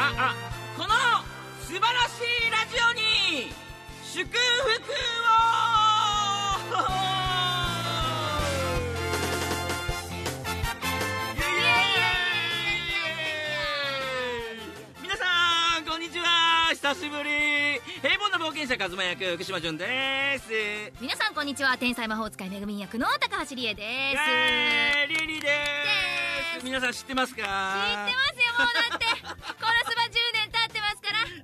ああこの素晴らしいラジオに祝福を皆さんこんにちは。久しぶり平凡な冒険者カズマ役福島淳です。皆さんこんにちは。天才魔法使いめぐみん役の高橋理恵です。リリーです。皆さん知ってますか？知ってますよもうだって。こ の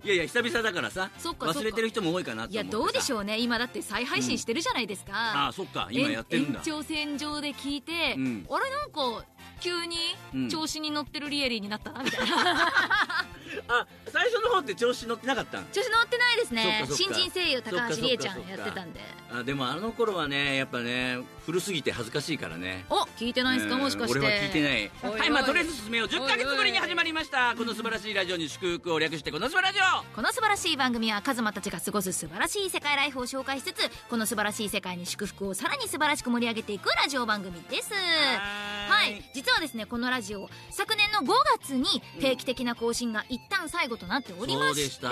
いやいや久々だからさ忘れてる人も多いかなと思っていやどうでしうょうね。今だって再配信してるじゃないですか、ああそっか。今やってるんだ。延長線上で聞いて、うん。あれ？なんか急うん。に調子に乗ってるリエリーになったなみたいなあ最初の方って調子乗ってなかったん調子乗ってないですね。新人声優高橋理恵ちゃんやってたんで。あでもあの頃はねやっぱね古すぎて恥ずかしいからね。お聞いてないですか、うん。もしかして。俺は聞いてない。はいまあとりあえず進めよう。10ヶ月ぶりに始まりました。この素晴らしいラジオに祝福を略してこの素晴らしいラこの素晴らしい番組はカズマたちが過ごす素晴らしい世界ライフを紹介しつつこの素晴らしい世界に祝福をさらに素晴らしく盛り上げていくラジオ番組です。ジオはい。実はですねこのラジオ昨年の5月に定期的な更新が一旦最後となっておりまして、で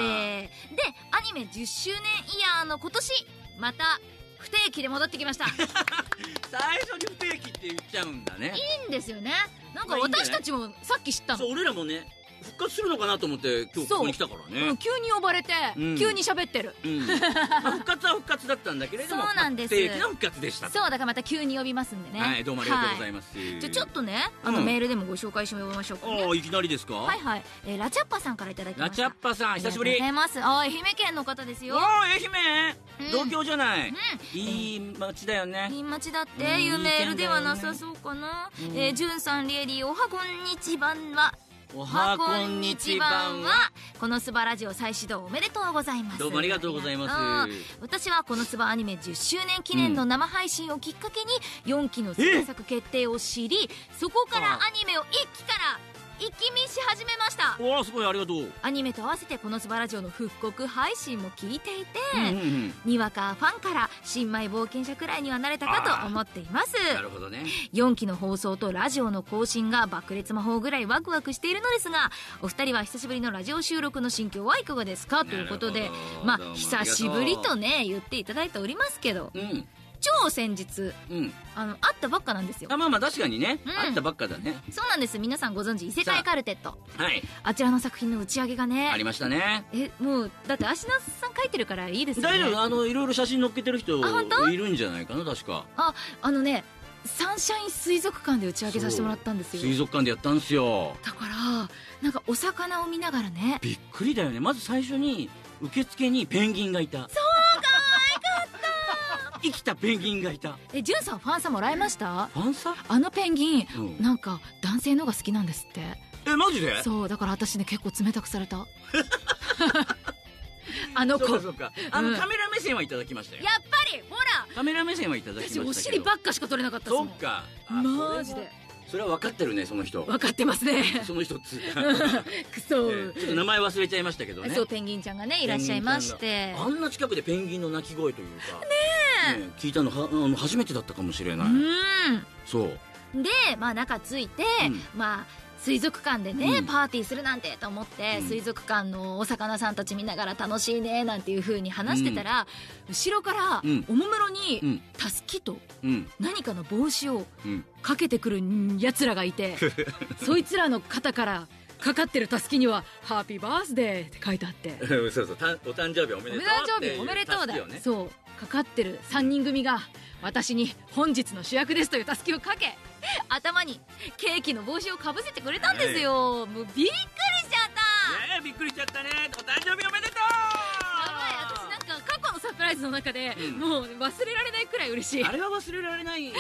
アニメ10周年イヤーの今年また不定期で戻ってきました。い 最初に不定期って言っちゃうんだね。いんですよね。なんか私たちもさっき知ったの。そう俺らもね復活するのかなと思って今日ここに来たからうんね急に呼ばれて、うん。急に喋ってる。うん。まあ復活は復活だったんだけれども そうなんです。まあ復活でしたと。そうだからまた急に呼びますんでね。はいどうもありがとうございはます。じゃあちょっとねあのうんメールでもご紹介してみましょうかね、ああいきなりですか？はいはい、えーラチャッパさんからいただきました。ラチャッパさん久しぶり。ありがとうございます。あ愛媛県の方ですよ。愛媛。うん。同郷じゃない、うん。いい街だよね。いい町だっうんていうメールではなさそうかな、うん。えー、じゅんさんリエリーおはこんにちばんはおはこんにちばんは。このスバラジオ再始動おめでとうございます。どうもありがとうございます。私はこのスバアニメ10周年記念の生配信をきっかけに4期の制作決定を知りそこからアニメを1期から一気見し始めました。おおすごいありがとう、アニメと合わせてこのスバラジオの復刻配信も聞いていて、うんうんうんにわかファンから新米冒険者くらいにはなれたかと思っています。なるほどね。4期の放送とラジオの更新が爆裂魔法ぐらいワクワクしているのですがお二人は久しぶりのラジオ収録の心境はいかがですか？ということでまあ久しぶりとね言っていただいておりますけど。うん超先日うん。あの会ったばっかなんですよ。あまあまあ確かにね、うん。あったばっかだね。そうなんです。皆さんご存知異世界カルテット。はい。あちらの作品の打ち上げがあねりましたね。えもうだって芦名さん書いてるからいいですよね。大丈夫？あのいろいろ写真載っけてる人いるんじゃないかな確か。ああのねサンシャイン水族館で打ち上げさせてもらったんですよ。水族館でやったんですよ。だからなんかお魚を見ながらね。びっくりだよね。まず最初に受付にペンギンがいた。そう生きたペンギンがいた。えじゅんさんファンサもらいました？ファンサ？あのペンギンうん。なんか男性のが好きなんですって。えマジで？そうだから私ね結構冷たくされた。あの子。あの、うん。カメラ目線はいただきましたよ。やっぱりほら。カメラ目線はいただきました私お尻ばっかしか取れなかったそっか。あマジでそれは分かってるねその人。分かってますね。その人っつくそ、えーちょっと名前忘れちゃいましたけどね。そうペンギンちゃんがねいらっしゃいまして。あんな近くでペンギンの鳴き声というかね聞いたのはあの初めてだったかもしれない、うん。そう。でまあ中ついて、うん。まあ水族館でね、うん。パーティーするなんてと思って、うん。水族館のお魚さんたち見ながら楽しいねなんていう風に話してたら、後ろからうん。おもむろに、うん。たすきとうん。何かの帽子をうん。かけてくるやつらがいて そいつらの肩からかかってるたすきには「ハッピーバースデー」って書いてあって。そうそうたお誕生日おめでとうおめでとうだよね。そうかかってる3人組が私に本日の主役ですというたすきをかけ頭にケーキの帽子をかぶせてくれたんですよ、もうびっくりしちゃった。ねえびっくりしちゃったね。お誕生日おめでとう。やばい私なんか過去のサプライズの中で、うん。もう忘れられないくらい嬉しい。あれは忘れられないよ。ね、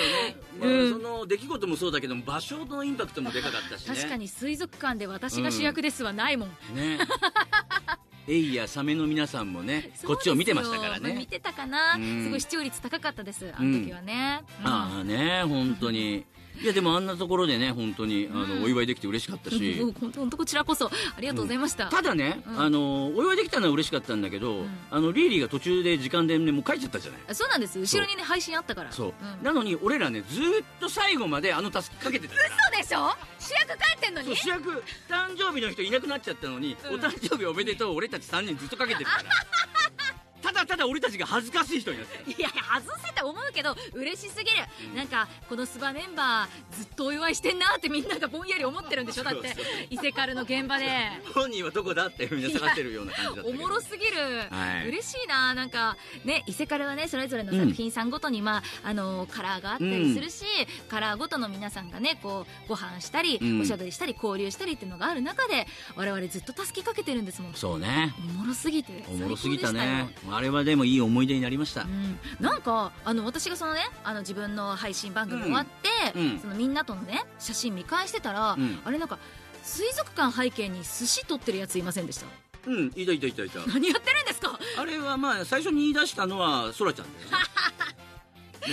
まあうん。その出来事もそうだけども場所のインパクトもでかかったしね。確かに水族館で私が主役ですはないもん、ね エイやサメの皆さんもねこっちを見てましたからそうですよまあ見ねてたかな、うん。すごい視聴率高かったですあの時はね、うん。ああね本当にいやでもあんなところでね本当にあの、うん。お祝いできて嬉しかったし、う ん本当こちらこそありがとうございました、ただね、うん。あのお祝いできたのは嬉しかったんだけど、うん。あのリーリーが途中で時間でねもう帰っちゃったじゃない。そうなんです。後ろにね配信あったから。そう、ん。なのに俺らねずーっと最後まであのタスキかけてた嘘でしょ？主役帰ってんのに？そう主役。誕生日の人いなくなっちゃったのに、うん。お誕生日おめでとう俺たち3人ずっとかけてるから ただただ俺たちが恥ずかしい人になってるいや外せと思うけど嬉しすぎる、うん。なんかこのスバメンバーずっとお祝いしてんなってみんながぼんやり思ってるんでしょ？だって伊勢カルの現場で。本人はどこだってみんな探してるような感じだったおもろすぎる、はい嬉しいななんかね伊勢カルはねそれぞれの作品さんごとに、まああのカラーがあったりするし、カラーごとの皆さんがねこうご飯したり、うん。おしゃべりしたり交流したりっていうのがある中で我々ずっと助けかけてるんですもん。そうね。おもろすぎておもろすぎたねあれはでもいい思い出になりました、うん、なんかあの私がそのねあの自分の配信番組終わって、うん。うん。そのみんなとのね写真見返してたら、うん。あれなんか水族館背景に寿司取ってるやついませんでした？うんいたいたいたいた。何やってるんですか？あれはまあ最初に言い出したのはそらちゃんだよね。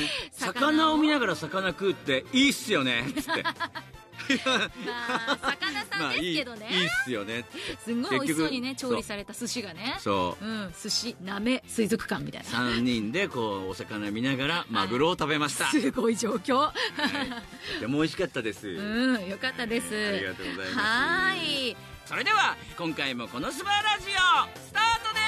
ね。魚を見ながら魚食うっていいっすよねつってまあ魚さんですけどね、まあいいいいっすよね。すんごい美味しそうにね調理された寿司がね。そうう。ん寿司なめ水族館みたいな。3人でこうお魚見ながらマグロを食べました、すごい状況。はい、でも美味しかったです、うんよかったです。ありがとうございます。はーい。それでは今回もこのスバラジオスタートで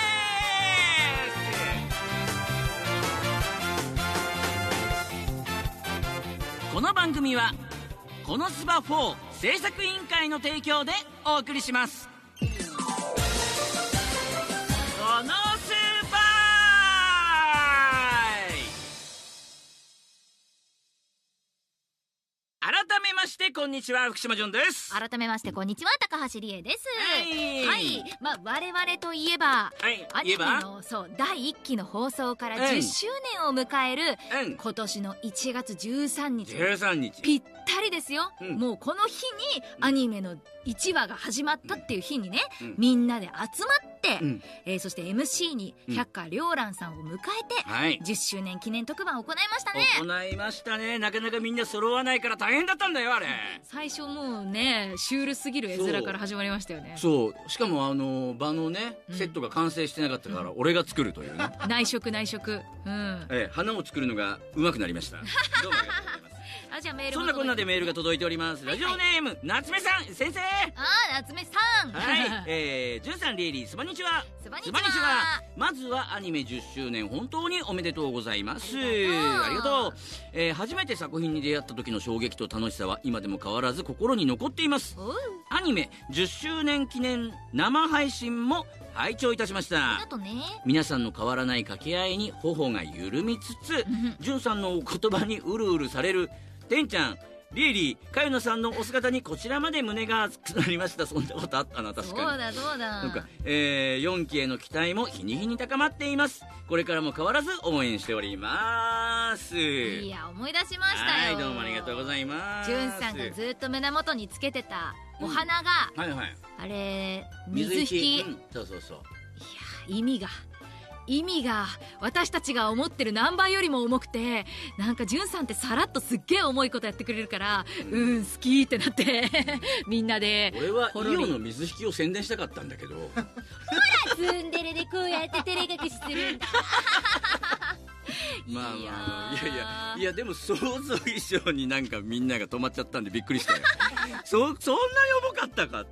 す。この番組はこのスバ4制作委員会の提供でお送りします。改めましてこんにちは福島ジョンです。改めましてこんにちは高橋理恵です。はい。はい。まあ我々といえばはい。アニメ言えば？のそう第1期の放送からうん。10周年を迎えるうん。今年の1月13日。13日。ぴったりですよ、うん。もうこの日にアニメの1話が始まったっていう日にね、うん。みんなで集まって、うん。えーそして MC にうん。百花繚乱さんを迎えて、はい。10周年記念特番を行いましたね。行いましたね。なかなかみんな揃わないから大変だったんだよあれ。最初もうねシュールすぎる絵面から始まりましたよね。そう。しかもあの場のねうん。セットが完成してなかったから俺が作るというね、内職内職。うん。ええ花を作るのが上手くなりました。どうもありがとうございますあじゃあメールそんなこんなでーメールが届いております。ラジオネーム夏目さん先生。あー夏目さん。はい、えー、じゅんさんリエリーすばにちは。すばにちすばにちは。はまずはアニメ10周年本当におめでとうございます。ありがとう。えー初めて作品に出会った時の衝撃と楽しさは今でも変わらず心に残っています。アニメ10周年記念生配信も拝聴いたしました。あとね。皆さんの変わらない掛け合いに頬が緩みつつうん。じゅんさんのお言葉にうるうるされるてんちゃんリエリーかよなさんのお姿にこちらまで胸が熱くなりました。そんなことあったな確そうかにだそうだ。なんか、えー、4期への期待も日に日に高まっています。これからも変わらず応援しております。いや思い出しましたよ。はいどうもありがとうございます。じゅんさんがずっと胸元につけてたお花が、はいはい。あれ水引き、うん。そうそうそう。いや意味が意味が私たちが思ってる何倍よりも重くてなんかじゅんさんってさらっとすっげえ重いことやってくれるからうん好きってなってみんなで。俺はイオンの水引きを宣伝したかったんだけど。ツンデレでこうやって照れ隠しするんだ。まあまあいやいーやいやいやでも想像以上になんかみんなが止まっちゃったんでびっくりしたよ。そそんなに重かったかっつっ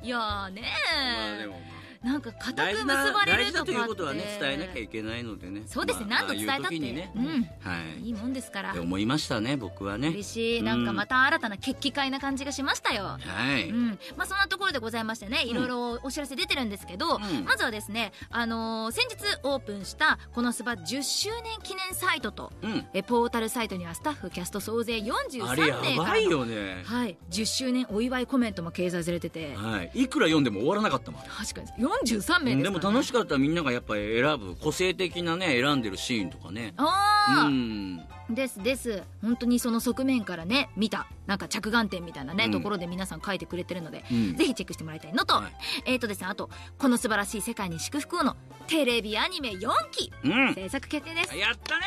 て。いやーねまあでもまあなんか固く結ばなれるとかって。大事だということはね伝えなきゃいけないのでね。そうですね。まあ何度伝えたって。ね、うん。はい。いいもんですから。思いましたね僕はね。嬉しい。なんかまた新たな決起会な感じがしましたよ。はい、うん。まあ、そんなところでございましてねいろいろお知らせ出てるんですけど、うん。まずはですね、あのー先日オープンしたこのスバ10周年記念サイトとうん。えポータルサイトにはスタッフキャスト総勢43あれや名からばいのよね。はい、10周年お祝いコメントも掲載されてて。はい。いくら読んでも終わらなかったもん。確かに43名ですね、でも楽しかったみんながやっぱり選ぶ個性的なね選んでるシーンとかね。あー。うん。ですです。本当にその側面からね見たなんか着眼点みたいなね、うん。ところで皆さん書いてくれてるので、うん。ぜひチェックしてもらいたいのと、はい。えっ、とですねあとこの素晴らしい世界に祝福をのテレビアニメ4期うん。制作決定です。やったね。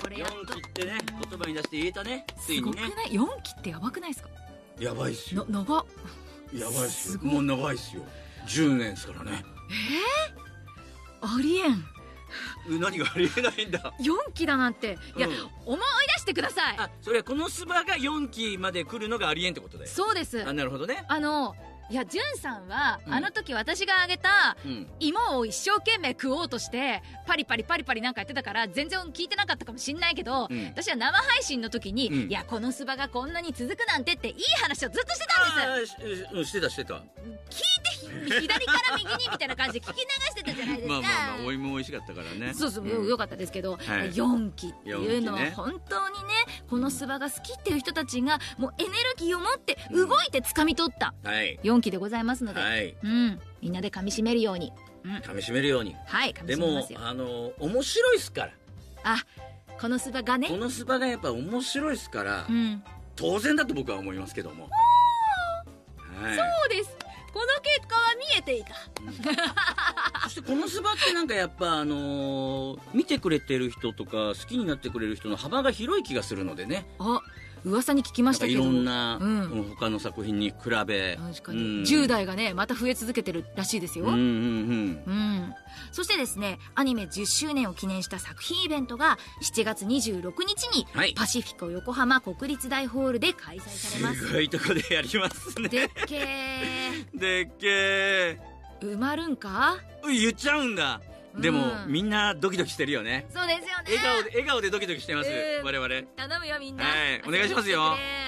これやっと。4期ってね言葉に出して言えたね。ついすごにねくない？4期ってやばくないですか？やばいっすよ。な長っ。やばいっすよ。もう長いっすよ10年ですからね。ありえん。え何がありえないんだ。4期だなんて。いや、うん。思い出ししてください。あそれはこのスバが4期まで来るのがありえんってことでそうです。あなるほどね。あのいやじゅんさんは、うん。あの時私があげたうん。芋を一生懸命食おうとしてパリパリパリパリなんかやってたから全然聞いてなかったかもしんないけど、うん。私は生配信の時に、うん。いやこのスバがこんなに続くなんてっていい話をずっとしてたんです。してたしてた。聞左から右にみたいな感じで聞き流してたじゃないですかまあまあまあお芋美味しかったからねそうそう、んよかったですけど、はい4期っていうのは本当にねこのスバが好きっていう人たちがもうエネルギーを持って動いて掴み取ったはい4期でございますので、はいうんみんなで噛み締めるように、うん、噛み締めるようにはい噛みでも締めますよあの面白いっすからあこのスバがねこのスバがやっぱ面白いっすからうん当然だと僕は思いますけどもはいそうですこの結果は見えていた。そしてこのスバってなんかやっぱあのー見てくれてる人とか好きになってくれる人の幅が広い気がするのでね。あ噂に聞きましたいけど。ろんな、うん。うん他の作品に比べ確かに、うん。10代がねまた増え続けてるらしいですよ、うんうんうんうん、そしてですねアニメ10周年を記念した作品イベントが7月26日にはい。パシフィコ横浜国立大ホールで開催されます。すごいとこでやりますね。でっけでっけー。埋まるんか？ー言っちゃうんだでも、うんみんなドキドキしてるよね。そうですよね。笑顔で笑顔でドキドキしてます、うん。我々。頼むよみんな。はい。お願いしますよ。えー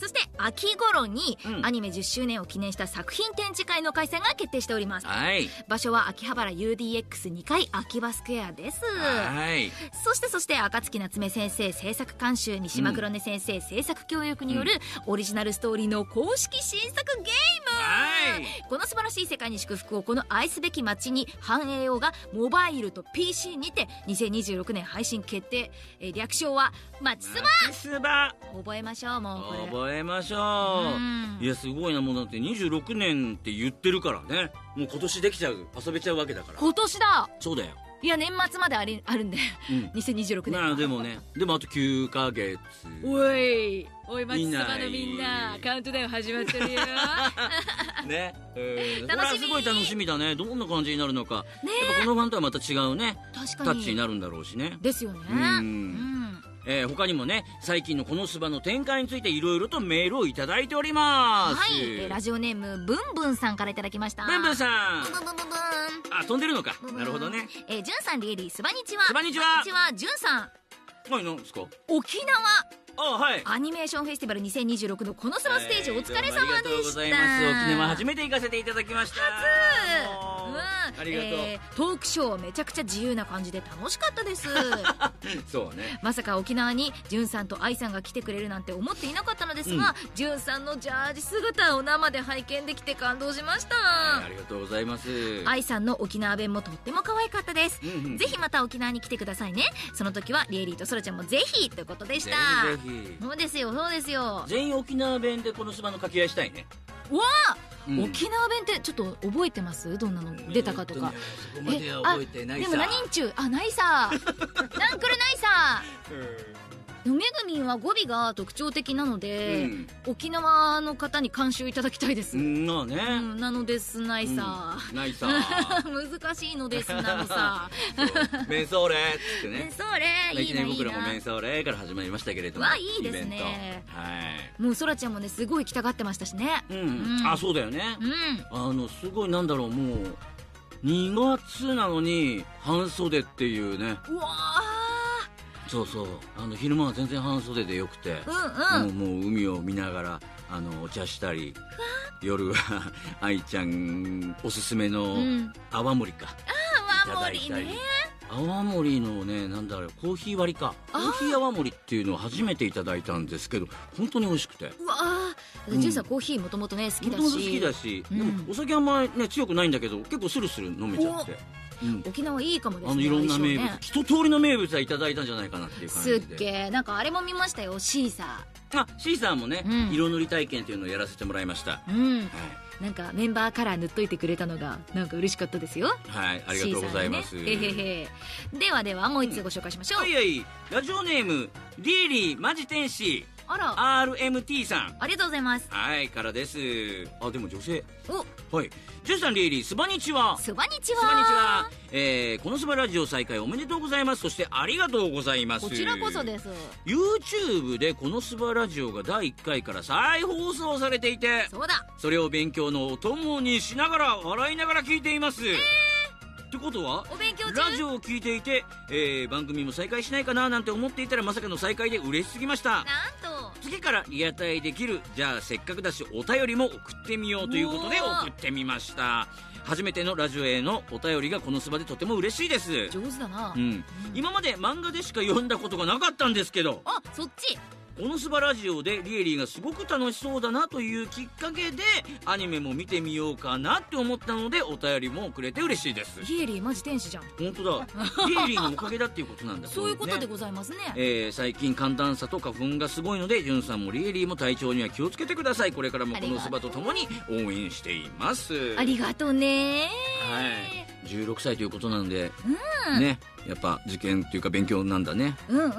そして秋頃にうん。アニメ10周年を記念した作品展示会の開催が決定しております。はい。場所は秋葉原 UDX2 階秋葉スクエアです。はい。そしてそして暁夏目先生制作監修三島黒根先生制作協力によるオリジナルストーリーの公式新作ゲーム。はい。この素晴らしい世界に祝福をこの愛すべき街に繁栄をがモバイルと PC にて2026年配信決定、えー略称は「マチスバマチスバ」覚えましょうもうこれ。覚えましょう、うん。いやすごいなもうだって26年って言ってるからね。もう今年できちゃう遊べちゃうわけだから。今年だ。そうだよいや年末までありあるんで。うん。2026年まあでもね。でもあと9ヶ月。おいおいマチスいない。バのみんな。カウントダウン始まってるよ。ね。うん。楽しみ。すごい楽しみだね。どんな感じになるのか。ねやっぱこのファンとはまた違うね。確かに。タッチになるんだろうしね。ですよね。うん。うんえー他にもね最近のこのスバの展開についていろいろとメールをいただいております。はい、えーラジオネームブンブンさんからいただきました。ブンブンさん。ブンブンブンブン。あ飛んでるのか。なるほどね。えー、じゅんさんリエリースバニチはスバニチはじゅんさん。はい何ですか？沖縄。あはい。アニメーションフェスティバル2026のこのスバステージお疲れ様えーどうもありがとうでしたございます。沖縄初めて行かせていただきました。もううんありがとう、えートークショーめちゃくちゃ自由な感じで楽しかったです。そうね。まさか沖縄にじゅんさんと愛さんが来てくれるなんて思っていなかったのですが、じゅんさんのジャージ姿を生で拝見できて感動しました、はいありがとうございます。愛さんの沖縄弁もとっても可愛かったです。うんうん。ぜひまた沖縄に来てくださいね。その時はリエリーとソラちゃんもぜひということでした。そうですよそうですよ。全員沖縄弁でこのスバの掛け合いしたいね、うわあ、うん。沖縄弁ってちょっっと覚えてます？どんなの？出たかとか、えっねそこまでは覚えてないさ。でも何人中あないさ。なんくるないさ。でもめぐみんは語尾が特徴的なので、うん。沖縄の方に監修いただきたいです、ううんんまあね、なのですないさ、うんないさ。難しいのですなのさ。そう。メンソーレっつってえねそれいいきないりいないいな僕らもメンソーレから始まりましたけれども。わいいですね。イベント。はい。もうそらちゃんもねすごい来たがってましたしね。うん、うんあそうだよね。う、ん。あのすごいなんだろうもう2月なのに半袖っていうね。うわそうそう。あの昼間は全然半袖でよくて、ーうんうん。もうもう海を見ながらあのお茶したり夜は愛ちゃんおすすめのうん。泡盛か、泡盛いただいたり。ね泡盛のねなんだろうコーヒー割りか。コあー。ーヒー泡盛っていうのを初めていただいたんですけど本当に美味しくて。うわジュンさんコーヒーもともとね好きだし。もともと好きだし、うん。でもお酒あんまりね強くないんだけど結構スルスル飲めちゃって、うん、沖縄いいかもですねあのいろんな名物、ね一通りの名物はいただいたんじゃないかなっていう感じすでっげえなんかあれも見ましたよシーサあシーサーもね、うん。色塗り体験っていうのをやらせてもらいました、ーうん。はいなんかメンバーカラー塗っといてくれたのがなんか嬉しかったですよ。はい、ありがとうございます。ね。へへへ。ではではもう一つご紹介しましょう、はいはい、ラジオネームリーリーマジ天使。あら。RMT さん。ありがとうございます。はいからです。あでも女性。お。はい。ジュンさんリエリースバニチは。そばにちは。スバニチは、えー、このスバラジオ再開おめでとうございます。そしてありがとうございます。こちらこそです。YouTube でこのスバラジオが第1回から再放送されていてそうだ。それを勉強のお供にしながら笑いながら聞いています、ってことはお勉強中？ラジオを聞いていて、えー番組も再開しないかななんて思っていたらまさかの再開で嬉しすぎました次からリアタイできるじゃあせっかくだしお便りも送ってみようということで送ってみました。初めてのラジオへのお便りがこのスバでとても嬉しいです。上手だな、うん、今まで漫画でしか読んだことがなかったんですけど。あそっちこのスバラジオでリエリーがすごく楽しそうだなというきっかけでアニメも見てみようかなって思ったのでお便りもくれて嬉しいです。ヒエリーマジ天使じゃん。本当だリエリーのおかげだっていうことなんだ。そういうことでねございますね。えー最近寒暖差と花粉がすごいのでじゅんさんもリエリーも体調には気をつけてください。これからもこのスバとともに応援しています。ありがとうねはい16歳ということなんで、うん。ねやっぱ受験っていうか勉強なんだね。うんうん。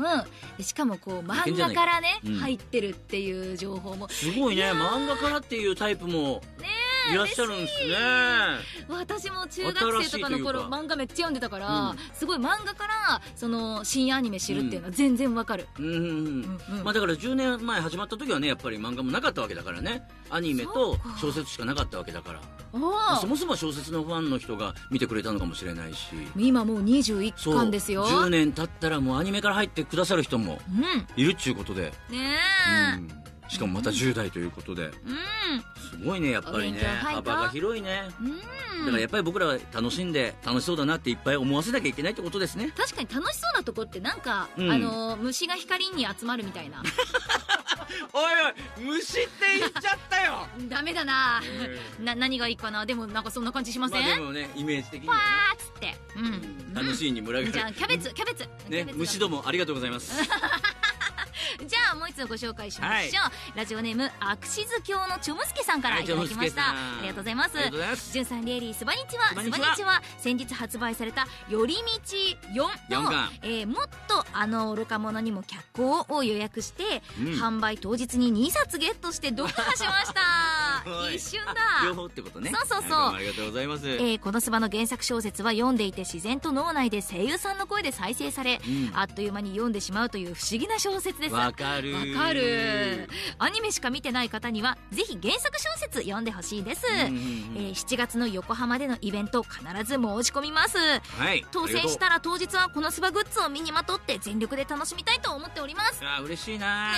でしかもこう漫画からね、うん。入ってるっていう情報も。すごいね。漫画からっていうタイプも。ねいらっしゃるんですね。私も中学生とかの頃漫画めっちゃ読んでたから、うん。すごい漫画からその新アニメ知るっていうのは全然わかる、うんうんまあだから10年前始まった時はねやっぱり漫画もなかったわけだからね。アニメそと小説しかなかったわけだから。おそもそも小説のファンの人が見てくれたのかもしれないし。今もう21そう巻ですよ。10年経ったらもうアニメから入ってくださる人もうん。いるっちゅうことで、ねえ。うん、しかもまた10代ということで。うん。すごいねやっぱりね。幅が広いね。うん。だからやっぱり僕らは楽しんで楽しそうだなっていっぱい思わせなきゃいけないってことですね。確かに楽しそうなとこってなんか、うん。あの虫が光に集まるみたいな。おいおい虫って言っちゃったよ。ダメだな。な何がいいかな。でもなんかそんな感じしません、まあでもねイメージ的にパはーっつって。うん、ね楽しいに群がる。じゃあキャベツキャベツ。ね虫どもありがとうございます じゃあもう一つご紹介しましょう、ラジオネームアクシズ教のちょむすけさんからはいいただきました、ちょむすけさんありがとうございます。ありがとうございます。じゅんさんリエリースバニチは。スバニチは。先日発売された「寄り道4」の四巻えーもっとあの愚か者にも脚光を予約して、うん。販売当日に2冊ゲットして読破しました。はい。一瞬両だ方ってことね。そうそうそう。ありがとうございます。えーこのスバの原作小説は読んでいて自然と脳内で声優さんの声で再生され、うん。あっという間に読んでしまうという不思議な小説ですわかる。わかる。アニメしか見てない方にはぜひ原作小説読んでほしいです、うんうんうんえー7月の横浜でのイベント必ず申し込みます。はい当選したら当日はこのスバグッズを身にまとって全力で楽しみたいと思っております。あー嬉しいなね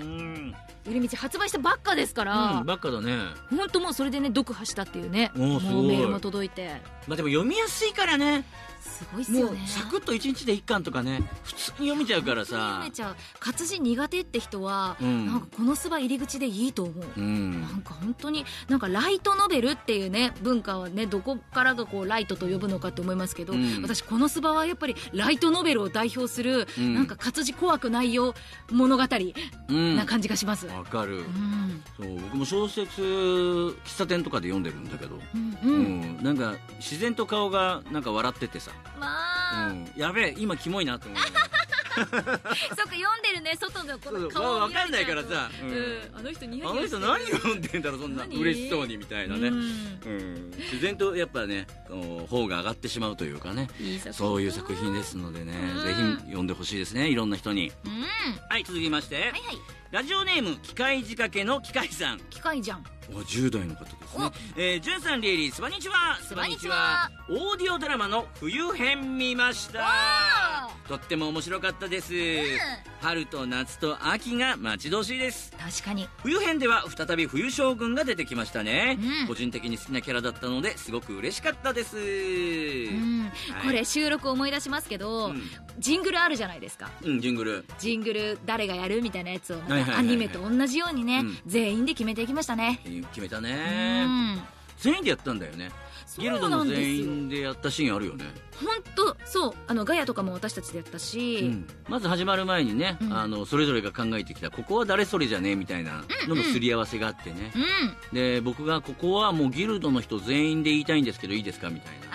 えうん寄り道発売したばっかですから、うんばっかだね。本当もうそれでね読破したっていうね。もうメールも届いて。まあでも読みやすいからね。すごいっすもよね。うサクッと1日で1巻とかね普通に読めちゃうから読さめちゃう。活字苦手って人は、うん。なんかこのスバ入り口でいいと思う、うん。なんか本当になんかライトノベルっていうね文化はねどこからがこうライトと呼ぶのかと思いますけど、うん。私このスバはやっぱりライトノベルを代表する、うんなんか活字怖くないよ物語うんな感じがします、わかる。うん。そう僕も小説喫茶店とかで読んでるんだけど。うんなんか自然と顔がなんか笑っててさ。まあ、うん。やべえ今キモいなと思う そっか読んでるね。外のこの顔をわかんないから見さうん。うん。あの人ニヤあの人何読んでんだろうそんな。何？嬉しそうにみたいなね、うん。うん、自然とやっぱねこう方が上がってしまうというかね。そういう作品ですのでね、うん。ぜひ読んでほしいですねいろんな人に。うん。ははい続きまして、いはいラジオネーム機械仕掛けの機械さん。機械じゃん。10代の方ですね。えー、じゅんさんリエリースバニチは。スバニチは。オーディオドラマの冬編見ました。わとっても面白かったです、春と夏と秋が待ち遠しいです。確かに。冬編では再び冬将軍が出てきましたね、うん。個人的に好きなキャラだったのですごく嬉しかったです、うん。はい。これ収録思い出しますけど、うん。ジングルあるじゃないですか。うん、ジングル。ジングル誰がやるみたいなやつをアニメと同じようにね、うん。全員で決めていきましたね決めたうねん。全員でやったんだよね。ギルドの全員でやったシーンあるよね。本当そう。あのガヤとかも私たちでやったし、うん。まず始まる前にね、うん。あのそれぞれが考えてきたここは誰それじゃね？えみたいなののすり合わせがあってね、うん。で僕がここはもうギルドの人全員で言いたいんですけどいいですか？みたいな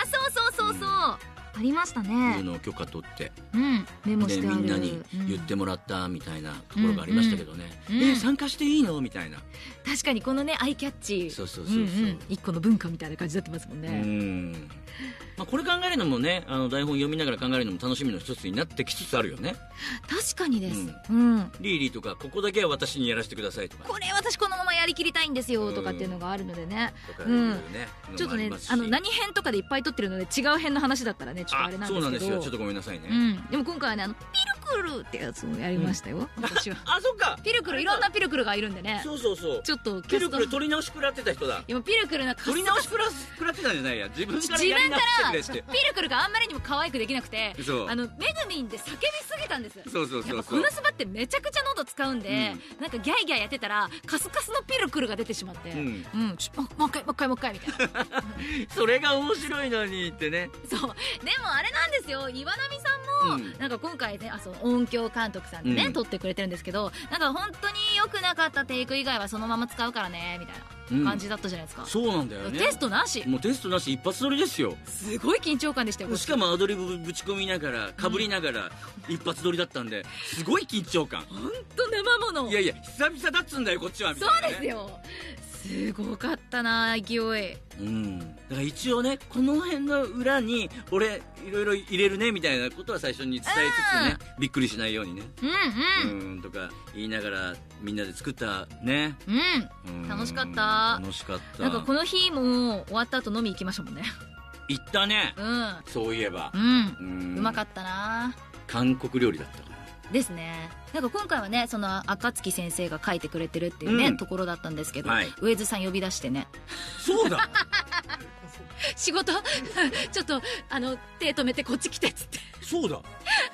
ありましたね。のを許可取って。うん。メモでしてみんなに言ってもらったみたいなところがありましたけどね、うん。うん。うんえ参加していいの？みたいな。確かにこのねアイキャッチ。そうそうそうそう、んん。一個の文化みたいな感じになってますもんうねんまあ、これ考えるのもねあの台本読みながら考えるのも楽しみの一つになってきつつあるよね。確かにです。うん。リーリーとかここだけは私にやらせてくださいとか。これ私このままやりきりたいんですよとかっていうのがあるのでね。うね、ちょっとねあの何編とかでいっぱい撮ってるので違う編の話だったらねちょっとあれなんですけど。そうなんですよ。ちょっとごめんなさいね、うん、でも今回はねあのピルクルってやつをやりましたよ、私は。あそっか。ピルクルいろんなピルクルがいるんでね。そうそうそう。ちょっとピルクル取り直し食らってた人だ。今ピルクルな取り直し食ら食らってたんじゃないや。自分からやり直してピルクルがあんまりにも可愛くできなくてあのめぐみんで叫びすぎたんですそうそうやっぱそう。そうこのスバってめちゃくちゃ喉使うんで、なんかギャイギャイやってたらカスカスのピルクルが出てしまって、ううん。んちょももう一回もう一回もう一回みたいな。それが面白いのにってね。そう。でもあれなんですよ。岩波さんも、うん。なんか今回ねあそう音響監督さんでね、うん。撮ってくれてるんですけどなんか本当に良くなかったテイク以外はそのまま使うからねみたいな感じだったじゃないですか、そうなんだよね。テストなし。もうテストなし一発撮りですよ。すごい緊張感でしたよしかもアドリブぶち込みながらかぶりながら一発撮りだったんですごい緊張感。本当生もの。いやいや久々だっつんだよこっちは。みたそいうなね。ですよすごかったな勢い。うん。だから一応ねこの辺の裏に俺いろいろ入れるねみたいなことは最初に伝えつつねびっくりしないようにね。うんううんんとか言いながらみんなで作ったね。うん。うん。楽しかった。楽しかった。なんかこの日も終わった後飲み行きましたもんね。行ったね。うん。そういえば。うん。うん。うまかったな。韓国料理だったからですねなんか今回はねその暁先生が書いてくれてるっていうね、うん。ところだったんですけど、はい。上津さん呼び出してね。そうだ。仕事？ちょっとあの手止めてこっち来てっつって。そうだ。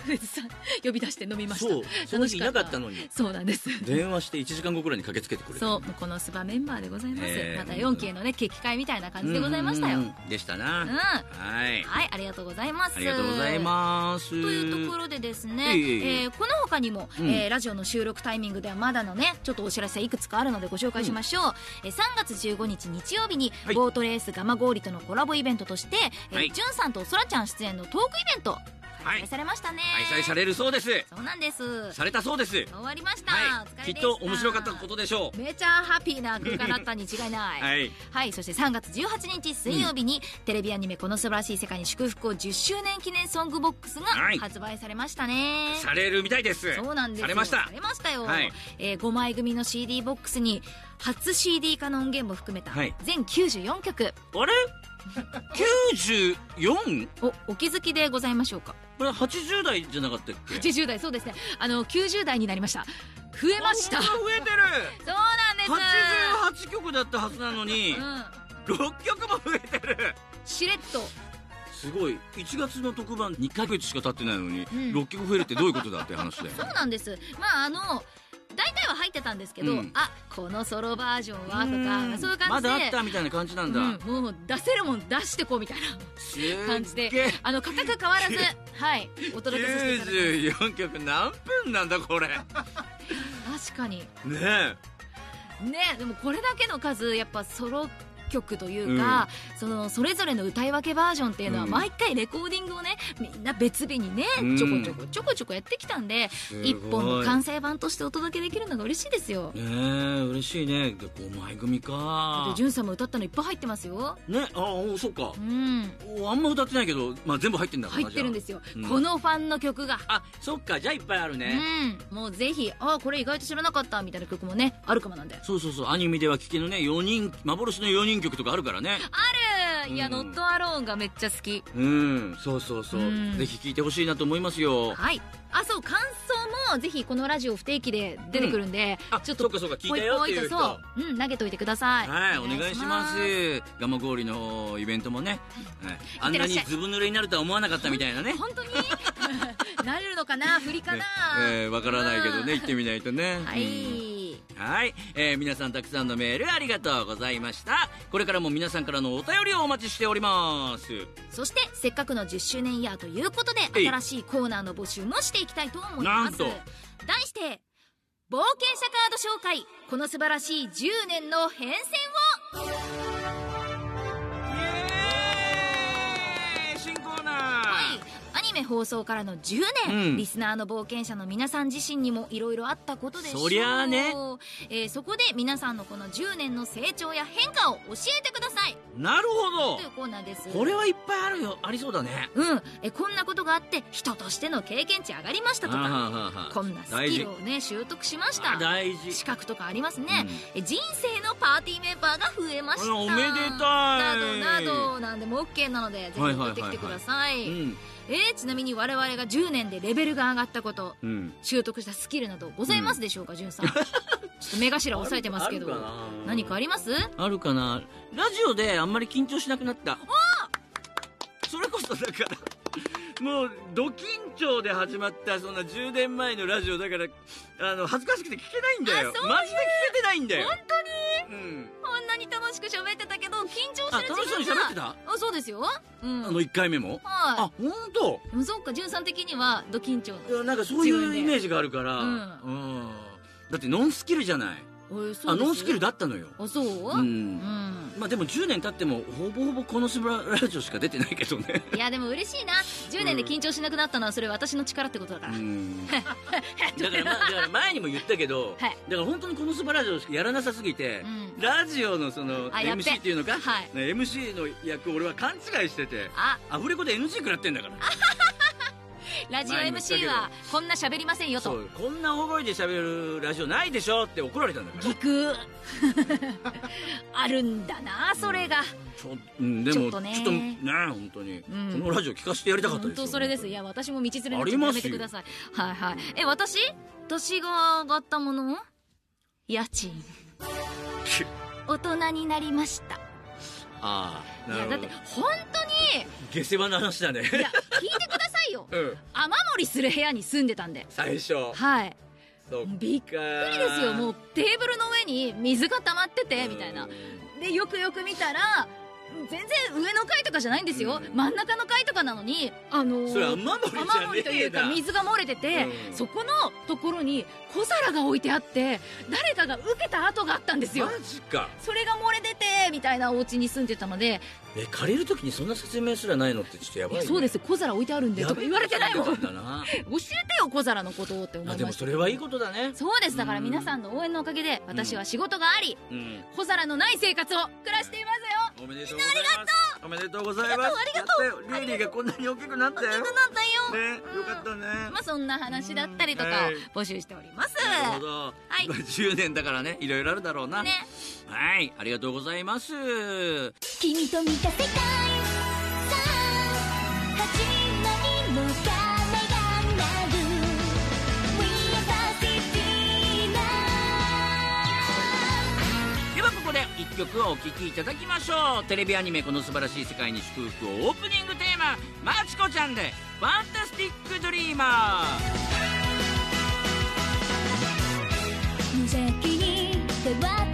上津さん呼び出して飲みました。そう。その日いなかったのに。そうなんです。電話して1時間後くらいに駆けつけてくれたそうもうこのスバメンバーでございます、また4期へのね決起会みたいな感じでございましたよ、うんんううんうん。でしたな、はい。はいありがとうございます。ありがとうございます。というところでですね、ええええ。えーこの他にも、うんえーラジオの収録タイミングではまだのねちょっとお知らせいくつかあるのでご紹介しましょう、えー3月15日日曜日に、はい。ボートレースガマゴーリとのコラボイベントとして、えーはい。じゅんさんとそらちゃん出演のトークイベント。はい開催されましたね、開催されるそうです。そうなんです。されたそうです。終わりました、はい。きっと面白かったことでしょめちゃハッピーな空間だったに違いない。う はい。はい、そして3月18日水曜日に、テレビアニメ「この素晴らしい世界に祝福」を10周年記念ソングボックスがはい。発売されましたね、されるみたいです。そうなんですよ。されました。されましたよ、はい。えー5枚組の CD ボックスに初 CD 化の音源も含めたはい。全94曲、あれ？94? おお気づきでございましょうか。これ80代じゃなかったっけ？80代そうですね。あの90代になりました。増えました。増えてる。なんです。88曲だったはずなのに、うん、6曲も増えてる。しれっと。すごい。1月の特番2ヶ月しか経ってないのに、ん。6曲増えるってどういうことだって話だよそうなんです。まああの大体は入ってたんですけど、うん。あこのソロバージョンはとうん。かそういう感じでまだあったみたいな感じなんだ、うん、もう出せるもん出してこうみたいなすっげえ。感じであの価格変わらず はいお届けさせていただき94曲何分なんだこれ。ねます確かに。え。ねでもこれだけの数やっぱソロ曲というか、そのそれぞれの歌い分けバージョンっていうのはうん。毎回レコーディングをねみんな別日にねうん。ちょこちょこちょこちょこやってきたんで、一本の完成版としてお届けできるのが嬉しいですよ。ねえ嬉しいね。で5枚組だかってじゅんさんも歌ったのいっぱい入ってますよ。ねあおそっか。うん。おあんま歌ってないけど、まあ、全部入ってんだから入ってるんですすよ、うん。このファンの曲が。あそっかじゃあいっぱいあるね、うん、もうぜひあこれ意外と知らなかったみたいな曲もねあるかもなんで。そうそうそう。アニメでは聴けのね4人幻の4人曲とかあるからね。ある。いや、うん。ノットアローンがめっちゃ好き。うん。そうそうそう、うん。ぜひ聴いてほしいなと思いますよ。はい。あそう感想もぜひこのラジオ不定期で出てくるんで、あちょっとそっかそっか聞いたよっていう人そう、うん、投げといてください。はい、お願いします。ガマ氷のイベントもね、はい、あんなにずぶ濡れになるとは思わなかったみたいなね。本当に？なるのかな？振りかな、えーわからないけどね、行ってみないとね。はうんい、はい、えー皆さんたくさんのメールありがとうございました。これからも皆さんからのお便りをお待ちしております。そしてせっかくの10周年イヤーということで新しいコーナーの募集もしていきたいと思います。なんと。題して冒険者カード紹介。この素晴らしい10年の変遷をメ放送からの10年、うん。リスナーの冒険者の皆さん自身にもいろいろあったことでしょう。そりゃあね。えーそこで皆さんのこの10年の成長や変化を教えてください。なるほというコーナーです。どこれはいっぱいあるよ。ありそうだね。うん。えこんなことがあって人としての経験値上がりましたとか。こんなスキルをね習得しました。あ大事。資格とかありますね、え人生のパーティーメンバーが増えました。おめでたい。などなどなんでも OK なのでぜひはい。はいはいはい送ってきてください,、うんえーちなみに我々が10年でレベルが上がったことうん。習得したスキルなどございますでしょうか、じゅんさん。ちょっと目頭押さえてますけど。あるかな。何かあります？あるかな。ラジオであんまり緊張しなくなった。それこそだからもうド緊張で始まったそんな10年前のラジオだからあの恥ずかしくて聞けないんだよ。ういうマジで聞けてないんだよ。本当に。うん。こんなに楽しく喋ってたけど緊張あしてる楽しそうに喋ってた？あそうですよ。うん。あの1回目も？はあ本当？いでもそっかじゅんさん的にはド緊張いやなんかそういうイメージがあるから。ううん。だってノンスキルじゃない？あノンスキルだったのよ。あそう？ううん。んまあでも10年経ってもほぼほぼこのスバラジオしか出てないけどね。いやでも嬉しいな。10年で緊張しなくなったのはそれ私の力ってことだから、うん。だから、ま、だから前にも言ったけど、はい。だから本当にこのスバラジオしかやらなさすぎて、うん。ラジオのその MC っていうのか、はい。ね MC の役俺は勘違いしててあ。アフレコで NG 食らってんだからラジオ MC ど。はこんな喋りませんよと。そうこんな大声で喋るラジオないでしょって怒られたんだから。ぎく。あるんだなそれが。ちょ,、うん、でもちょっとね。ね本当に、ん。このラジオ聞かせてやりたかった本ですよ。当それです。いや私も道連れにやめてください。はいはい。え私？私が上がったもの？家賃。大人になりましたああいやだって本当に下世話な話だね。いや聞いてくださいよ。うん。雨漏りする部屋に住んでたんで。最初。はい。びっくりですよ。もうテーブルの上に水が溜まっててみたいな。でよくよく見たら全然上の階とかじゃないんですよ、うん。真ん中の階とかなのにあのーそれ雨漏りというかな水が漏れてて、うん。そこのところに小皿が置いてあって誰かが受けた跡があったんですよ。マジか。それが漏れ出てみたいなお家に住んでたので。え借りるときにそんな説明すらないのってちょっとやばい、ね、いやそうです。小皿置いてあるんでとか言われてないもん。教えてよ小皿のことって思あでもいました。それはいいことだね。そうです。だから皆さんの応援のおかげで私は仕事があり、うん。小皿のない生活を暮らしています。よおめでとうございます。おめでとう。ございますありがとう。リュウリーがこんなに大きくなったよ。なんだよね。よかったね。まあそんな話だったりとか募集しております。なるほど、はい。まあ10年だからねいろいろあるだろうな、ね。はい。ありがとうございます。君と見た世界曲をお聴きいただきましょう。テレビアニメ「この素晴らしい世界に祝福を」オープニングテーマ、Machico さんで「fantastic dreamer」無邪気に手は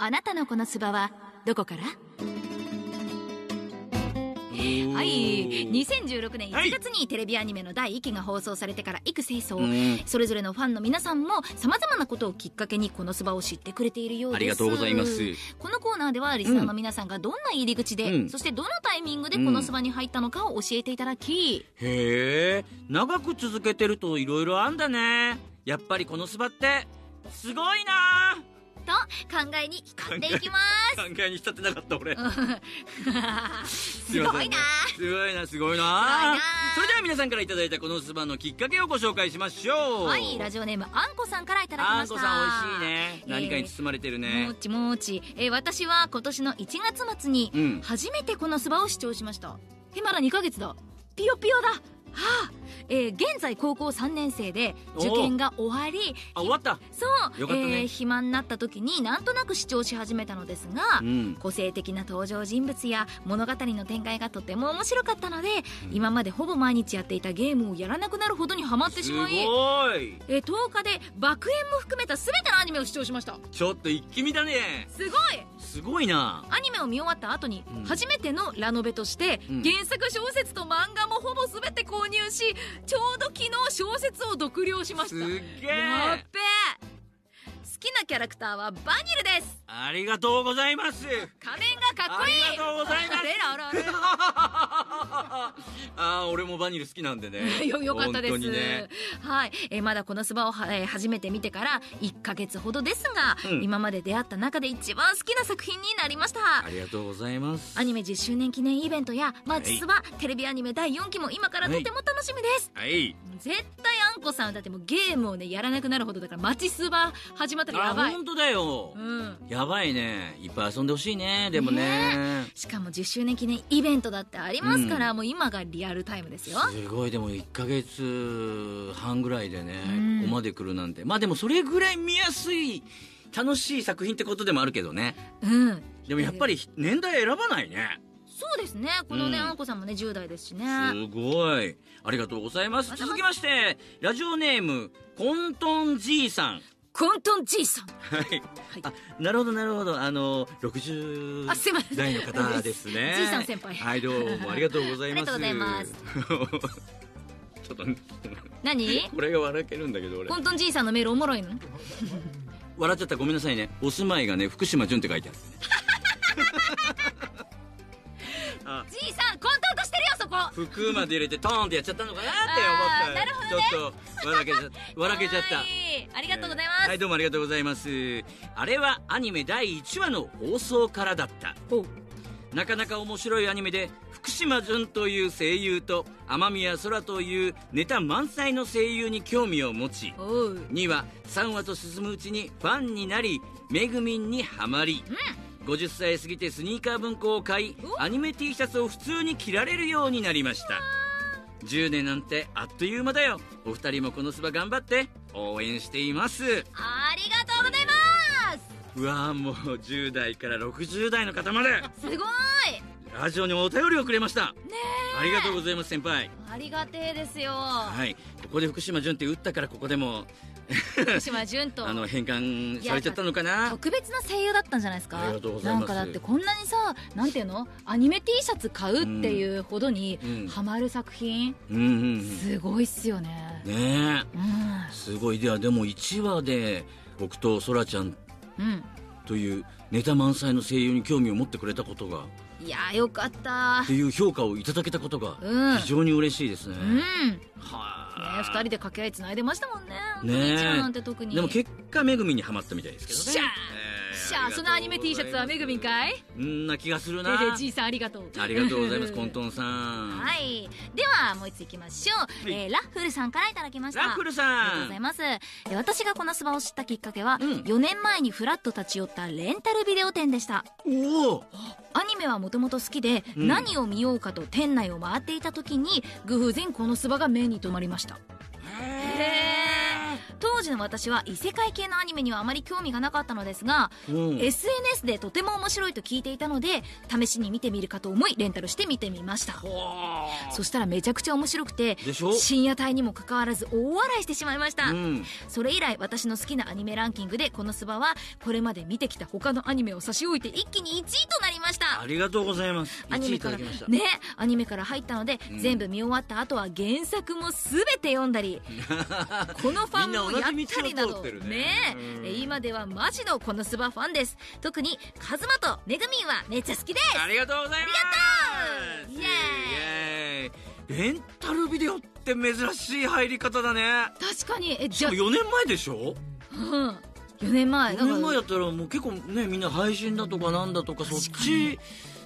あなたのこのそばはどこから？はい。2016年1月にテレビアニメの第1期が放送されてから幾清掃、うん。それぞれのファンの皆さんもさまざまなことをきっかけにこのそばを知ってくれているようです。ありがとうございます。このコーナーではリスナーの皆さんがどんな入り口で、うん。そしてどのタイミングでこのそばに入ったのかを教えていただき、へえ長く続けてるといろいろあんだね。やっぱりこのスバってすごいなと考えに浸っていきます。考えに浸ってなかった俺。すごいな。すごいなすごいな。すごいな。それでは皆さんからいただいたこのスバのきっかけをご紹介しましょう。はいラジオネームあんこさんからいただきあんました。こさん美味しいね。えー。何かに包まれてるね。もちもち、えー私は今年の1月末にうん。初めてこのスバを視聴しました。えまだ2ヶ月だ。ピヨピヨだはあえー現在高校3年生で受験が終わりあ終わった。そう、ね。えー暇になった時になんとなく視聴し始めたのですが、うん。個性的な登場人物や物語の展開がとても面白かったので、今までほぼ毎日やっていたゲームをやらなくなるほどにハマってしすまいごい。えー10日で爆炎も含めた全てのアニメを視聴しました。ちょっと一気見だね。すごいすごいな。アニメを見終わった後にうん。初めてのラノベとしてうん。原作小説と漫画もほぼ全て購入しちょうど昨日小説を読了しました。すっげやっえべえ好きなキャラクターはバニルです。ありがとうございます。仮面がかっこいい。ありがとうございます。あれあ 俺もバニル好きなんでね。よよかったです、本当にね。はい、えーまだこのスバをは、えー初めて見てから1ヶ月ほどですが、うん。今まで出会った中で一番好きな作品になりました。ありがとうございます。アニメ10周年記念イベントやマチスバ、テレビアニメ第4期も今からとても楽しみです、はい。絶対あんこさんだってもうゲームをねやらなくなるほどだからマチスバ始まったらやばい。あ本当だよ。うん。やばいね。いっぱい遊んでほしいね。でもね。しかも10周年記念イベントだってありますから、もう今がリアルタイムですよ。すごい。でも1ヶ月半ぐらいでね、うん。ここまで来るなんて。まあでもそれぐらい見やすい楽しい作品ってことでもあるけどね。うん。でもやっぱり年代選ばないね。そうですね。このね、うん。あんこさんもね10代ですしね。すごい。ありがとうございます。続きましてラジオネームコントンじいさんコントンじいさん。はい、あなるほどなるほど。あの60あすいません。代の方ですね。じいさん先輩。はいどうもありがとうございます。ありがとうございます。ちょっと何？これが笑けるんだけど俺。コントンじいさんのメールおもろいの？笑っちゃった。ごめんなさいね。お住まいがね福島純って書いてある。あ。じいさん混沌そこ。服まで入れてトーンってやっちゃったのかなって思った。なるほどね。ちょっと笑けちゃ笑けちゃった。はいありがとうございます、はい。どうもありがとうございます。あれはアニメ第1話の放送からだった。なかなか面白いアニメで福島純という声優と天宮空というネタ満載の声優に興味を持ちおう。2話3話と進むうちにファンになりめぐみんにはまり、50歳過ぎてスニーカー文庫を買いおアニメ T シャツを普通に着られるようになりました。10年なんてあっという間だよ。お二人もこのスバ頑張って応援しています。ありがとうございます。うわーもう10代から60代の方まで。すごいラジオにお便りをくれました。ねありがとうございます先輩。ありがてえですよ。はい。ここで福島純って打ったからここでも 福島純と。あの変換されちゃったのかな？特別な声優だったんじゃないですか？ありがとうございます。なんかだってこんなにさなんていうの？アニメ T シャツ買うっていうほどにうんハマる作品、うんうんうん。すごいっすよね。ねうえすごい。ではでも1話で僕とそらちゃんんうん。というネタ満載の声優に興味を持ってくれたことがいやよかった。っていう評価をいただけたことがうん。非常に嬉しいですね、うん。ねは二人で掛け合いつないでましたもんね。ねなんて特に。でも結果めぐみにはまったみたいですけどねそのアニメ T シャツはめぐみんかい？んな気がするでなでじいさんありがとう。ありがとうございますコントンさん。はい。ではもう一ついきましょう、い。えーラッフルさんからいただきました。ラッフルありがとうさんございます。えー私がこのスバを知ったきっかけは、うん。4年前にフラッと立ち寄ったレンタルビデオ店でした。おお。アニメはもともと好きで、うん。何を見ようかと店内を回っていた時に偶然このスバが目に留まりました。へ当時の私は異世界系のアニメにはあまり興味がなかったのですが、え、うん。SNS でとても面白いと聞いていたので試しに見てみるかと思いレンタルして見てみました。そしたらめちゃくちゃ面白くて深夜帯にもかかわらず大笑いしてしまいました、うん。それ以来私の好きなアニメランキングでこのスバはこれまで見てきた他のアニメを差し置いて一気に1位となりましたありがとうございます。1位いたアニメからねアニメから入ったので、うん。全部見終わった後は原作も全て読んだり。このファンもやったりなど。ね。うんえ今ではマジのこのスバファンです。特にカズマとめぐみんはめっちゃ好きです。ありがとうございます。ありがとう。イエーイ。レンタルビデオって珍しい入り方だね。確かに。えじゃあ4年前でしょ？うん4年前。4年前だったらもう結構ねみんな配信だとかなんだとかそっち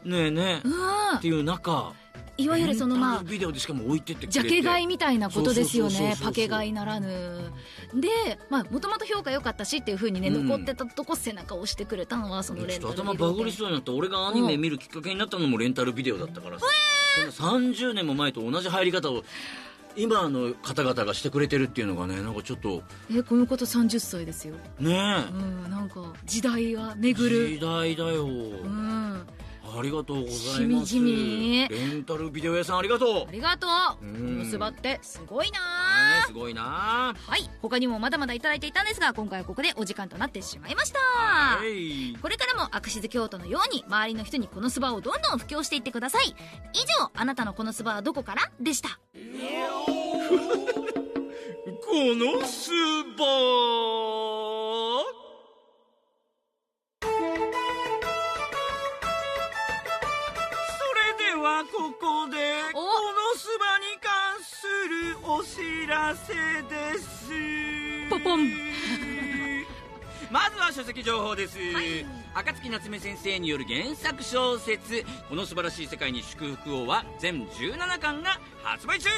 ねえねうんっていう中いわゆるそのまあビデオでしかも置いてってジャケ買いみたいなことですよねパケ買いならぬ。でまあもともと評価良かったしっていうふうにね、うん。残ってたとこ背中を押してくれたのはそのレンタルビデオちょっと頭バグりそうになって俺がアニメ見るきっかけになったのもレンタルビデオだったからさ、その30年も前と同じ入り方を今の方々がしてくれてるっていうのがねなんかちょっとえこの方30歳ですよ。ねうんなんか時代がえ巡る。時代だよ、うんありがとうございます。しみじみ。レンタルビデオ屋さんありがとう。ありがとう。うん。このスバってすごいな。ねすごいな。はい。他にもまだまだいただいていたんですが今回はここでお時間となってしまいました。はい。これからもアクシズ京都のように周りの人にこのスバをどんどん布教していってください。以上あなたのこのスバはどこからでした。このスバ籍情報です、はい。暁なつめ先生による原作小説「この素晴らしい世界に祝福を」は全17巻が発売中。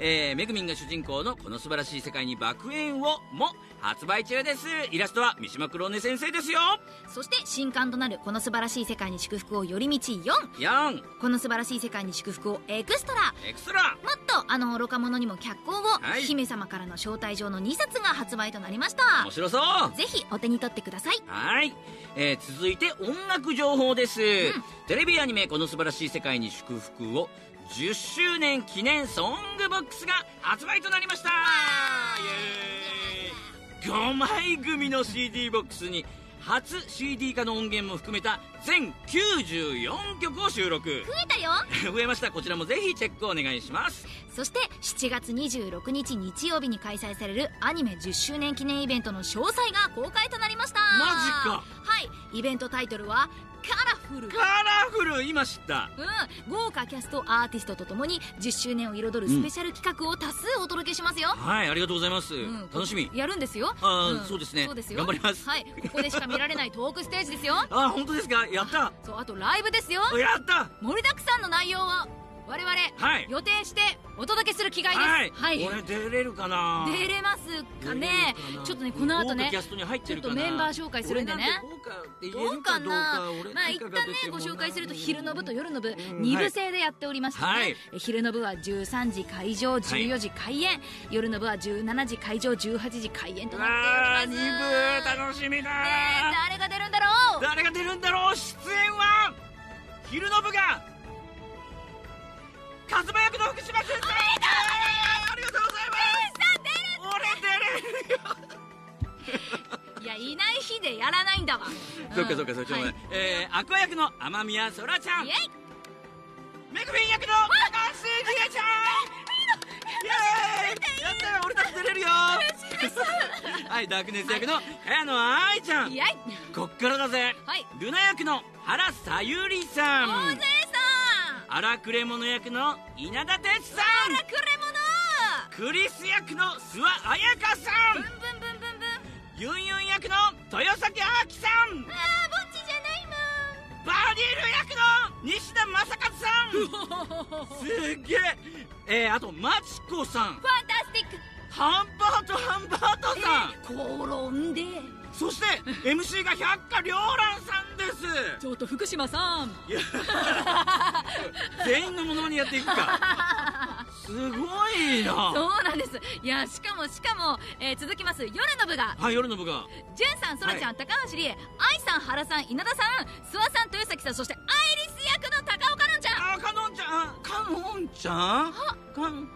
えー、めぐみんが主人公の「この素晴らしい世界に爆炎を」も発売中です。イラストは三嶋くろね先生ですよ。そして新刊となるこの素晴らしい世界に祝福を！よりみち4 4この素晴らしい世界に祝福をエクストラ。エクストラ。もっとあの愚か者にも脚光を、はい。姫様からの招待状の2冊が発売となりました。面白そう。ぜひお手に取ってください。はい、えー続いて音楽情報です、テレビアニメ「この素晴らしい世界に祝福」を10周年記念ソングボックスが発売となりました。イエーイ。5枚組の CD ボックスに初 CD 化の音源も含めた全94曲を収録。増えたよ。増えました。こちらもぜひチェックお願いします。そして7月26日日曜日に開催されるアニメ10周年記念イベントの詳細が公開となりました。マジか。はい。イベントタイトルは「カラフル」カラフル今知った。うん、豪華キャストアーティストとともに10周年を彩るスペシャル企画を多数お届けしますよ、はいありがとうございます、うん。楽しみ。やるんですよ。あーん。そうですね。そうですよ。頑張ります。はい。ここでしか見られないトークステージですよ。あ本当ですか？やった。そうあとライブですよ。やった。盛りだくさんの内容を我々、はい。予定してお届けする気概です。はい、はい。俺出れるかな？出れますかね。ちょっとねこの後ねちょっとメンバー紹介するんでね。どうるかなまあ一旦ねご紹介すると昼の部と夜の部2部制でやっておりましてね、はい。え昼の部は13時会場14時開演、夜の部は17時会場18時開演とうなっております。2部楽しみだ。誰が出るんだろう？誰が出るんだろう？出演は？昼の部がカズマ役の福島君さんありがとうございます。俺出れるよいやいない日でやらないんだわ。そっかそっかそっか、はい。えー、アクア役の天宮そらちゃん。イエイ。めぐみん役の高橋りえちゃん。イエーイ。やったよ俺たち出れるよ。はいダークネス役の茅野愛ちゃん。イエイこっからだぜ。はい。ルナ役の原さゆりさん。大勢さん荒くれ者役の稲田哲さあらくれんクリス役の諏訪彩香さん。者ブンブンブンブンブン。ユンユン役の豊崎あきさん。あーぼっちじゃないバディル役の西田正和さん。もんすっげえ。えー、あとマチコさん。ファンタスティック。ハンバートハンバートさん、転んでそして MC が百花繚乱さんです。ちょっと福島さん。いや全員のものまねやっていくか。すごいな。そうなんです。いやしかもしかも、えー続きます。夜の部が。はい夜の部が。じゅんさんそらちゃん、高橋理恵愛さん原さん稲田さん諏訪さん豊崎さんそしてアイリス役の高岡のんちゃん。あかのんちゃん。あかのんちゃん？かん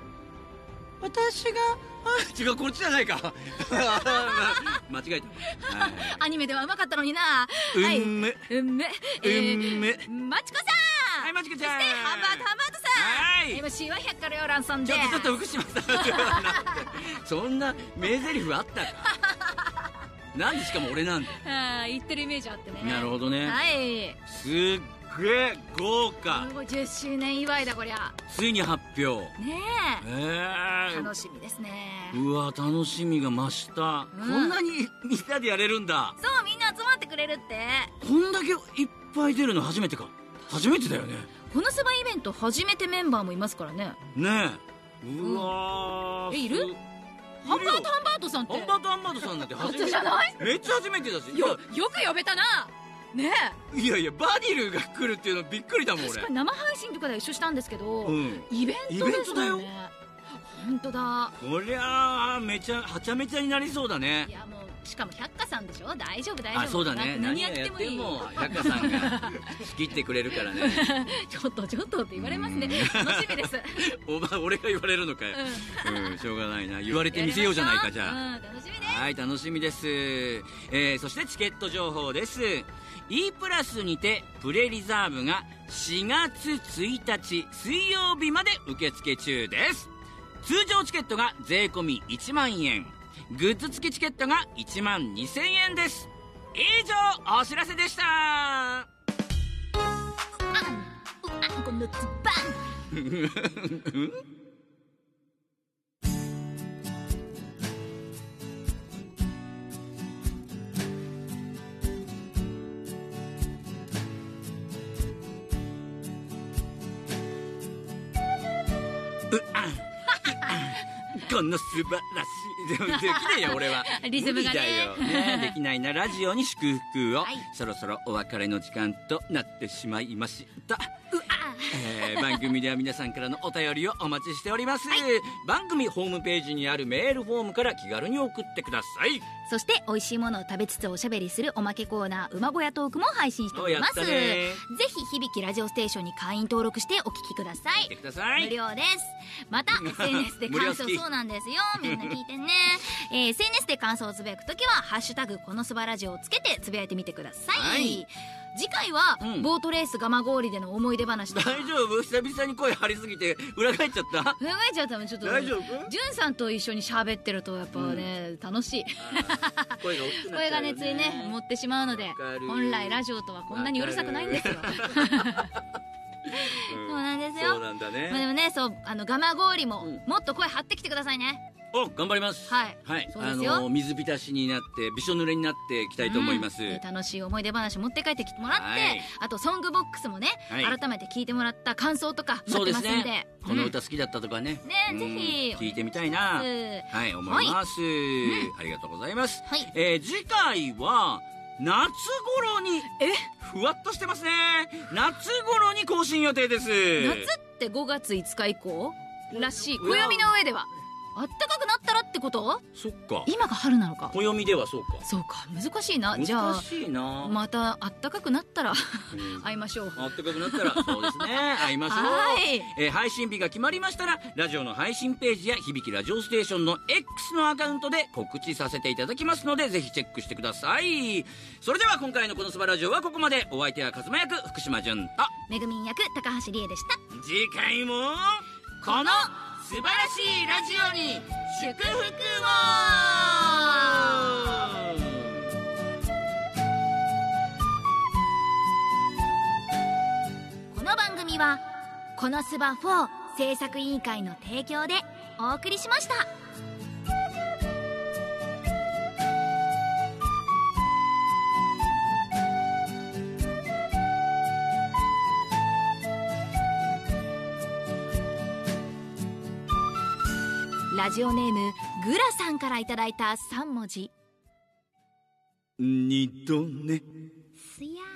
私が？あ 違うこっちじゃないか。間違えた、はい。アニメではうまかったのにな。はいうんめ。うんめ。えうんめ。ー、マチコさん。はいまちこちゃん。そしてハンバートハンバートさん。はい。MC は百花繚乱さんで。ちょっとちょっと福島さん。そんな名台詞あったか。なんでしかも俺なんだあー言ってるイメージあってね。なるほどね。はい。すっげえ豪華。すごい10周年祝いだこりゃ。ついに発表。ねえ。ええ。楽しみですね。うわ楽しみが増した、うん。こんなに みんなでやれるんだ。そうみんな集まってくれるって。こんだけいっぱい出るの初めてか。初めてだよね。このスバイベント初めてメンバーもいますからね。ねえ。うわーえいる？すハンバートハンバートさんって。ハンバートハンバートさんなんて初めて。初じゃない？めっちゃ初めてだし。いよよく呼べたなねえ。やいやいやバディルが来るっていうのびっくりだもん俺。確かに生配信とかで一緒したんですけど、うん。イベントですもんね。本当だ。こりゃあめちゃはちゃめちゃになりそうだね。いやもうしかも百花さんでしょ？大丈夫大丈夫。あそうだね。何やってもいい。百花さんが仕切ってくれるからね。ちょっとちょっとって言われますね。うん。楽しみです、お前俺が言われるのかよ、うん。うん、しょうがないな。言われてみせようじゃないかじゃあ。うん、楽しみです。はい楽しみです、えーそしてチケット情報です E プラスにてプレリザーブが4月1日水曜日まで受付中です。通常チケットが税込み1万円。グッズ付きチケットが1万2000円です。以上お知らせでした。あんうあんこのつばんこの素晴らしい。でもできないよ俺は。リズムがね。ね。できないなラジオに祝福を、はい。そろそろお別れの時間となってしまいましたえー番組では皆さんからのお便りをお待ちしております、番組ホームページにあるメールフォームから気軽に送ってください。そして美味しいものを食べつつおしゃべりするおまけコーナー馬小屋トークも配信しております。ぜね。ひ響きラジオステーションに会員登録してお聞きください。見てください。無料です。また SNS で感想そうなんですよ。みんな聞いてね、えー SNS で感想をつぶやくときは「ハッシュタグこのすばラジオ」をつけてつぶやいてみてください、はい次回は、うん。ボートレース蒲郡での思い出話とか。大丈夫？久々に声張りすぎて裏返っちゃった？考えちゃったのちょっと。大丈夫？じゅんさんと一緒に喋ってるとやっぱね、楽しい。声が大きくなっちゃうよ声がねついね持ってしまうのでわかる本来ラジオとはこんなにうるさくないんですよ。うん。そうなんですよ。そうなんだね、まあでもねそうあの蒲郡も、うん。もっと声張ってきてくださいねお頑張ります。はい。はい。そうですよ。あの水浸しになってびしょ濡れになっていきたいと思います、うん。で楽しい思い出話持って帰ってきてもらって、はい。あとソングボックスもね、はい。改めて聞いてもらった感想とか待ってますすんで。ねこの歌好きだったとかね、ねうん。ぜひ聞いてみたいな。うんはい思います、ありがとうございます、はい。えー次回は夏頃にえ？ふわっとしてますね。夏頃に更新予定です。夏って5月5日以降？らしい。暦の上ではあったかくなったらってこと？そっか。今が春なのか。暦ではそうか。そうか。難しいな。じゃあ難しいな、またあったかくなったらうん。会いましょう。あったかくなったらそうですね。会いましょう。はい。えー配信日が決まりましたらラジオの配信ページや響きラジオステーションの X のアカウントで告知させていただきますのでぜひチェックしてください。それでは今回のこのスバラジオはここまで。お相手はカズマ役福島純とめぐみん役高橋理恵でした。次回もこの素晴らしいラジオに祝福をこの番組はこのスバ4制作委員会の提供でお送りしました。ラジオネームグラさんからいただいた3文字。二度ねすやー